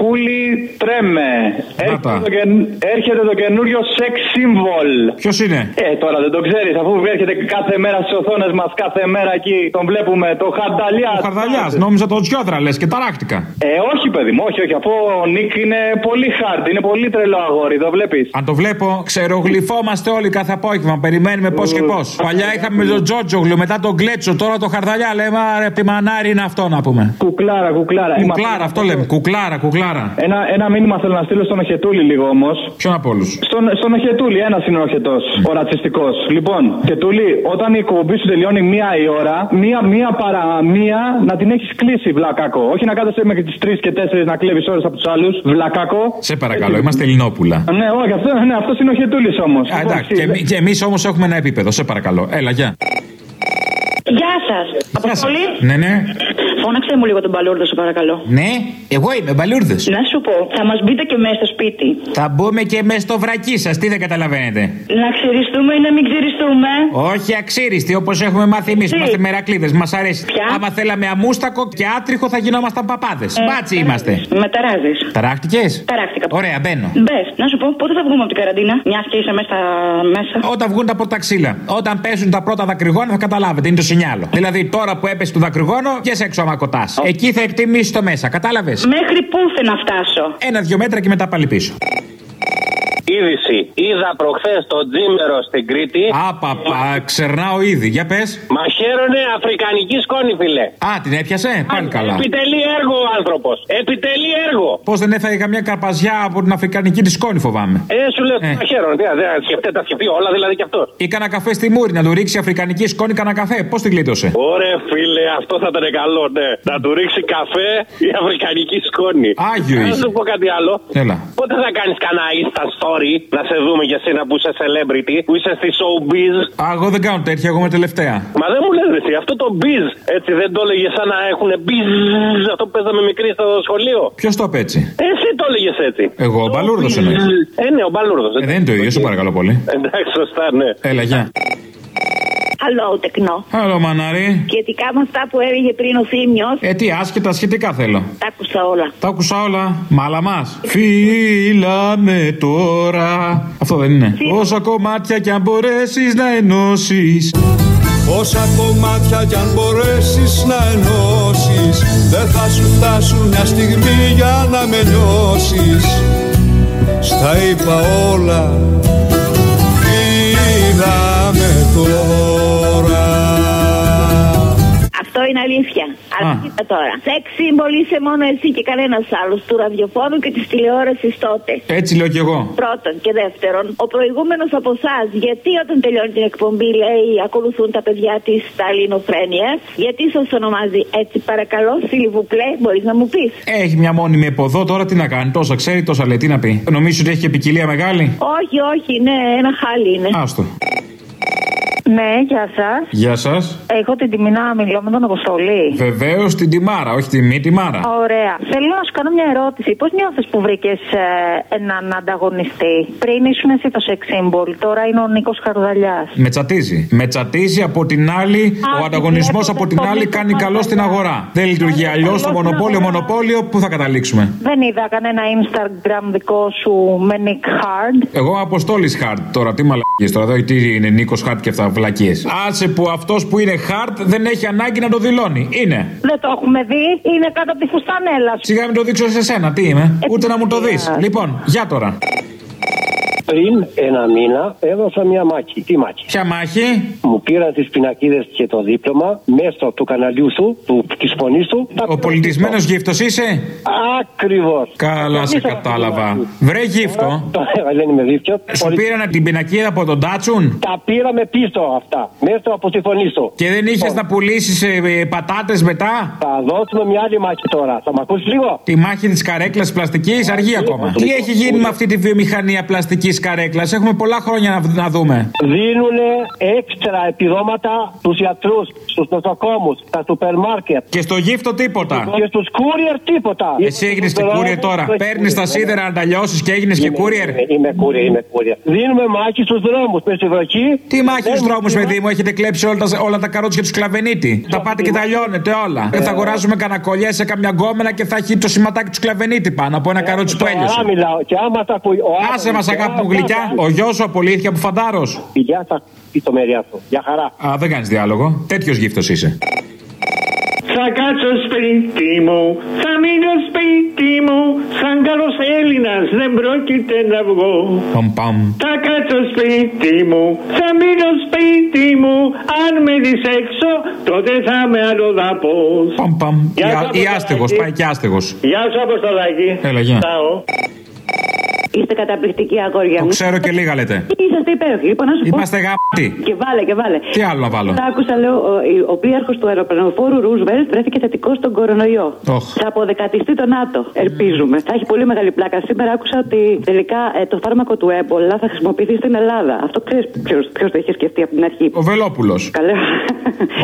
Σκούλι τρέμε. Έρχεται το, κεν... έρχεται το καινούριο sex symbol. Ποιος είναι; Ε, τώρα δεν το ξέρεις, αφού έρχεται κάθε μέρα στις οθόνες μας, κάθε μέρα εκεί τον βλέπουμε. Το Χαρδαλιάς. Ο Χαρδαλιάς, νόμιζα τον Τζιόδρα λες και ταράχτηκα. Ε, όχι, παιδί μου, όχι, όχι. Αφού ο Νίκ είναι πολύ hard, είναι πολύ τρελό αγόρι, το βλέπεις. Αν το βλέπω, ξερογλυφόμαστε όλοι κάθε απόγευμα. Περιμένουμε πώς και πώς. Παλιά είχαμε τον Τζότζογλου, μετά τον Γκλέτσο, τώρα το Χαρδαλιά. Λέμε, άρε, τη μανάρι είναι αυτό να πούμε. Κουκλάρα, κουκλάρα. Κουκλάρα, αυτό λέμε. Κουκλάρα, κουκλάρα. Ένα, ένα μήνυμα θέλω να στείλω στον Οχετούλη λίγο όμως. Ποιον από όλους; Στον, στον Οχετούλη, ένας είναι ο Οχετός, ο ρατσιστικός. Λοιπόν, Χετούλη, όταν η εκπομπή σου τελειώνει μία η ώρα, μία, μία παρά μία να την έχεις κλείσει, βλακάκο. Όχι να κάθεσαι μέχρι τις 3 και 4 να κλέβεις ώρες από τους άλλους, βλακάκο. Σε παρακαλώ, είμαστε Ελληνόπουλα. Ναι, όχι, αυτό, ναι, αυτός είναι ο Χετούλη όμως. Εντάξει, και, και εμείς όμως έχουμε ένα επίπεδο, σε παρακαλώ. Έλα, γεια. Γεια σας. Αποστολή. Ναι, ναι. Φώναξε μου λίγο τον Παλούρδο, σε παρακαλώ. Ναι, εγώ είμαι μπαλούρδος. Να σου πω, θα μας μπείτε και μέσα στο σπίτι. Θα μπούμε και με στο βρακί σας, τι δεν καταλαβαίνετε. Να ξυριστούμε ή να μην ξυριστούμε; Όχι αξίριστοι όπως έχουμε μάθει εμείς. Είμαστε μερακλείδες, μας αρέσει. Ποια; Άμα θέλαμε αμούστακο και άτριχο θα γινόμασταν παπάδες. Ε, Μπάτσι είμαστε. Με ταράζεις. Ταράχτηκες; Ταράχτηκα. Ωραία, μπαίνω. Μπες, να σου πω, πότε θα βγούμε από την καραντίνα, μιας και είσαι μέσα. μέσα. Όταν βγουν τα πρώτα ξύλα. Όταν πέσουν τα πρώτα δακρυγόνα θα καταλάβετε, είναι το σινιάλο. Δηλαδή τώρα που έπεσε το δακρυγόνο, και σε έξω άμα κοτάς. Εκεί θα εκτιμήσεις το μέσα, κατάλαβες; Μέχρι πού θα να φτάσω; Ένα-δυο μέτρα και μετά πάλι πίσω. Είδηση. Είδα προχθές το τζίμερο στην Κρήτη. Άπαπα, ξερνάω ήδη. Για πες. Μαχαίρωνε αφρικανική σκόνη, φιλέ. Α, την έπιασε. Πάλι καλά. Επιτελεί έργο ο άνθρωπος. Επιτελεί έργο. Πώς δεν έφαγε καμιά καρπαζιά από την αφρικανική της σκόνη, φοβάμαι. Ε, σου λέω Ε. μαχαίρωνε. Τι, δεν σκεφτεί, τα σκεφτεί όλα δηλαδή κι αυτός. Ή κανένα καφέ στη μούρη να του ρίξει η αφρικανική σκόνη κανένα καφέ. Πώς την γλίτωσε; Ωραία, φίλε, αυτό θα ήταν καλό, ναι. Να του ρίξει καφέ η αφρικανική σκόνη. Άγιο Να είσαι. σου πω κάτι άλλο. Έλα. Πότε θα κάνεις κανένα Insta story να σε δούμε για σένα που είσαι celebrity, που είσαι στη showbiz. Α, εγώ δεν κάνω τέτοια, εγώ είμαι τελευταία. Μα δεν μου λες ρε, εσύ, αυτό το biz, έτσι δεν το έλεγε σαν να έχουν biz, αυτό που παίζαμε μικρή στο σχολείο. Ποιος το είπε έτσι; Εσύ το έλεγες έτσι. Εγώ, ο Μπαλούρδος εννοείς. Ε, ναι, ο Μπαλούρδος. Ε, δεν είναι το ίδιο, σε παρακαλώ πολύ. Εντάξει, σωστά, ναι. Έλα, γεια. Καλό τεκνό. Άλλο μανάρι. Σχετικά με αυτά που έλεγε πριν ο Θήμιος, Ε, τι άσχετα σχετικά θέλω. τα άκουσα όλα. Τα άκουσα όλα. Μάλα μας. Φύλαμε τώρα. Αυτό δεν είναι. Όσα κομμάτια κι αν μπορέσεις να ενώσεις. Όσα κομμάτια κι αν μπορέσεις να ενώσεις Δεν θα σου φτάσουν μια στιγμή για να με νιώσεις Στα είπα όλα είναι αλήθεια. Αλλά Α. κοίτα τώρα. Σεξ σύμβολ είσαι μόνο εσύ και κανένας άλλος του ραδιοφώνου και της τηλεόρασης τότε. Έτσι λέω κι εγώ. Πρώτον και δεύτερον, ο προηγούμενος από εσάς, γιατί όταν τελειώνει την εκπομπή λέει ακολουθούν τα παιδιά της στα ελληνοφρένεια, γιατί σας ονομάζει έτσι παρακαλώ, Σιλιβουπλέ, μπορείς να μου πεις; Έχει μια μόνιμη εποδό τώρα τι να κάνει. Τόσα ξέρει, τόσα λέει. Τι να πει. Νομίζω ότι έχει και ποικιλία μεγάλη; Όχι, όχι, ναι, ένα χάλι είναι. Άστο. Ναι, γεια σας. Γεια σας. Έχω την τιμή να μιλώ με τον Αποστολή. Βεβαίως την τιμάρα, όχι τιμή, τιμάρα. Ωραία. Θέλω να σου κάνω μια ερώτηση. Πώς νιώθεις που βρήκες έναν ανταγωνιστή; Πριν ήσουν εσύ το sex symbol, τώρα είναι ο Νίκος Χαρδαλιάς. Με τσατίζει. Με τσατίζει από την άλλη. Ο ανταγωνισμός από την άλλη κάνει καλό στην αγορά. Δεν λειτουργεί αλλιώς το μονοπόλιο, μονοπόλιο. Πού θα καταλήξουμε; Δεν είδα κανένα Instagram δικό σου με Nick Hard. Εγώ Αποστόλης Χαρτ τώρα, τι μαλακίε τώρα, εδώ τι είναι Νίκος Χαρτ και αυτά βλακίε. Άσε που αυτός που είναι Χαρτ δεν έχει ανάγκη να το δηλώνει. Είναι. Δεν το έχουμε δει. Είναι κάτω από τη φουστανέλα σου. Σιγά μην το δείξω σε σένα, τι είμαι. Ούτε να μου το δεις. Λοιπόν, για τώρα. Πριν ένα μήνα έδωσα μια μάχη. Τι μάχη; Ποια μάχη; Μου πήραν τις πινακίδες και το δίπλωμα μέσω του καναλιού σου, του, της φωνής σου. Ο πολιτισμένος γύφτος είσαι; Ακριβώς. Καλά σε κατάλαβα. Βρε γύφτο. Δεν είμαι δίφτιο. Σου πήραν την πινακίδα από τον Τάτσουν; Τα πήραμε πίσω αυτά. Μέσα από τη φωνή σου. Και δεν είχες να πουλήσεις πατάτες μετά; Θα δώσουμε μια άλλη μάχη τώρα. Θα μ' ακούσεις λίγο; Τη μάχη της καρέκλας πλαστικής αργεί ακόμα. Τι έχει γίνει με αυτή τη βιομηχανία πλαστικής καρέκλας. Έχουμε πολλά χρόνια να, να δούμε. Δίνουν έξτρα επιδόματα στους γιατρούς, στους νοσοκόμους, στα σούπερ μάρκετ. Και στο γύφτο τίποτα. Και στους courier τίποτα. Εσύ έγινες και courier τώρα. Παίρνεις τα σίδερα να τα λιώσεις και έγινες και courier. Είμαι, είμαι courier, είμαι courier. Δίνουμε μάχη στους δρόμους. Με στη βροχή. Τι μάχη στους δρόμους, παιδί μου, έχετε κλέψει όλα τα, όλα τα καρότσια του κλαβενίτη. Τα πάτε και τα λιώνετε όλα. Δεν θα αγοράζουμε κανένα κολλιέ σε καμιά γκόμενα και θα έχει το σηματάκι του κλαβενίτη πάνω από ένα καρότσι που έλειωσε. Σοβαρά μιλάω. Και άμα τα ακούει. ο Άσε άνθρωπος- μας αγάπη μου γλυκιά. Ο γιος σου απολύθηκε από φαντάρος. Γεια σας, πιτομέρια αυτό. Γεια χαρά. Α, δεν κάνεις διάλογο. Τέτοιος γύφτος είσαι. Θα κάτσω σπίτι μου, θα μείνω σπίτι μου, σαν καλός Έλληνας δεν πρόκειται να βγω. Παμ παμ. Θα κάτσω σπίτι μου, θα μείνω σπίτι μου, αν με δεις έξω, τότε θα είμαι αλλοδαπός. Παμ παμ. Γεια Ή, σου, ή Αποστολάκη. άστεγος, πάει και άστεγος. Γεια σου Αποστολάκη. Έλα, γεια. Τσάω. Είστε καταπληκτικοί αγόρια Το μου. ξέρω και λίγα λέτε. Είσαστε υπέροχοι. Λοιπόν, να σου πω. Είμαστε γάμπτοι. Και βάλε, και βάλε. Τι άλλο να βάλω; Τα άκουσα, λέω, ο, ο πλοίαρχο του αεροπλανοφόρου Ρούσβελτ βρέθηκε θετικός στον κορονοϊό. Οχ. Θα αποδεκατιστεί το ΝΑΤΟ. Ελπίζουμε. Θα έχει πολύ μεγάλη πλάκα. Σήμερα άκουσα ότι τελικά ε, το φάρμακο του έμπολα θα χρησιμοποιηθεί στην Ελλάδα. Αυτό ξέρεις ποιος το είχε σκεφτεί από την αρχή. Ο Βελόπουλος. Καλέ.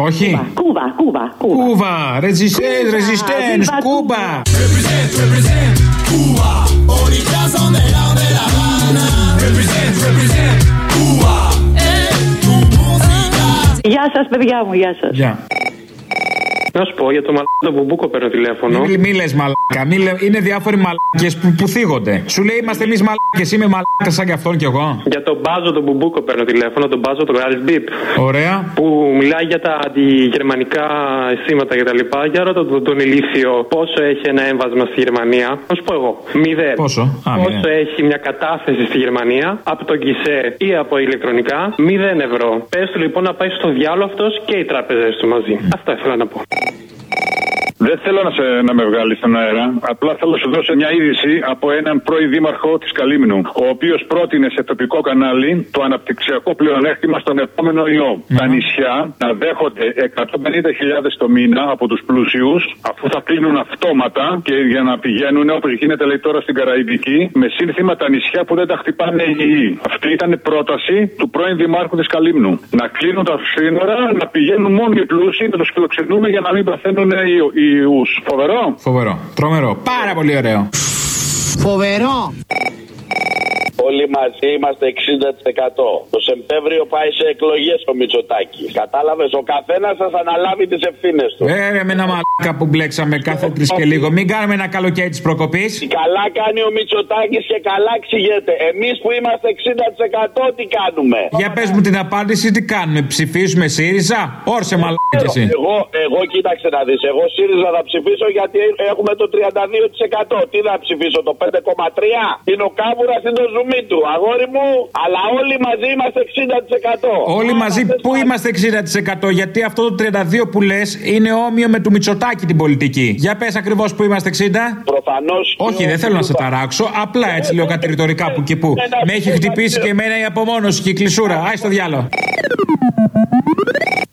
Όχι. Κούβα, κούβα, κούβα. Κούβα, ρεζιστέν, ρεζιστέν, Viva κούμπα. Represent, represent Cuba. Γεια σας, παιδιά μου, γεια σας. Γεια. Να σου πω για το μαλάκα το μπουμπούκο παίρνω τηλέφωνο. Μη, μη λες μαλάκα. Μη λε- είναι διάφοροι μαλάκες που, που θίγονται. Σου λέει είμαστε εμείς μαλάκες. Είμαι μαλάκα σαν κι αυτόν κι εγώ. Για τον μπάζο τον μπουμπούκο παίρνω τηλέφωνο, τον μπάζο τον Γκάλ Μπίπ. Ωραία. Που μιλάει για τα αντιγερμανικά αισθήματα κτλ. Για ρώτα τον, τον ηλίθιο πόσο έχει ένα έμβασμα στη Γερμανία; Να σου πω εγώ. Μηδέν. Πόσο; Α, πόσο μηδέν. έχει μια κατάθεση στη Γερμανία από τον Κισέ ή από ηλεκτρονικά; Μηδέν ευρώ. Πες του λοιπόν να πάει στο διάλογο αυτός και οι τράπεζες του μαζί. Αυτά ήθελα να πω. thank you. Δεν θέλω να, σε, να με βγάλεις στον αέρα. Απλά θέλω να σου δώσω μια είδηση από έναν πρώην δήμαρχο της Καλύμνου, ο οποίος πρότεινε σε τοπικό κανάλι το αναπτυξιακό πλεονέκτημα στον επόμενο ιό. Τα νησιά να δέχονται 150.000 το μήνα από τους πλούσιους, αφού θα κλείνουν αυτόματα και για να πηγαίνουν όπως γίνεται λέει τώρα στην Καραϊβική, με σύνθημα τα νησιά που δεν τα χτυπάνε οι γη. Αυτή ήταν η πρόταση του πρώην δημάρχου της Καλύμνου. Να κλείνουν τα σύνορα, να πηγαίνουν μόνο οι πλούσιοι, να τους φιλοξενούμε για να μην παθαίνουν οι ιού. Φοβερό. Φοβερό. Τρομερό. Πάρα πολύ ωραίο. Φοβερό. Όλοι μαζί είμαστε 60%. Το Σεπτέμβριο πάει σε εκλογές ο Μητσοτάκη. Κατάλαβες, ο καθένας θα αναλάβει τις ευθύνες του. Ε, ρε, με ένα μαλάκα που μπλέξαμε κάθε τρεις και λίγο. Μην κάνουμε ένα καλοκαίρι της προκοπής. Καλά κάνει ο Μητσοτάκης και καλά εξηγείται. Εμείς που είμαστε 60% τι κάνουμε; Για πες μου την απάντηση, τι κάνουμε. Ψηφίζουμε ΣΥΡΙΖΑ; Όρσε μαλάκα εσύ. Εγώ, εγώ κοίταξε να δεις. Εγώ ΣΥΡΙΖΑ θα ψηφίσω γιατί έχουμε το 32%. Τι θα ψηφίσω, το 5,3%. Είναι ο Κάβουρας είναι το ζουμί; Του. Αγόρι μου, αλλά όλοι μαζί είμαστε 60%. Όλοι μαζί πού είμαστε 60% γιατί αυτό το 32 που λες είναι όμοιο με του Μητσοτάκη την πολιτική. Για πες ακριβώς που είμαστε 60. Προφανώς. Όχι, δεν θέλω να σε ταράξω. Απλά έτσι λέω κατηρητορικά που και που. Με έχει χτυπήσει και εμένα η απομόνωση και η κλεισούρα. Άι στο διάλογο.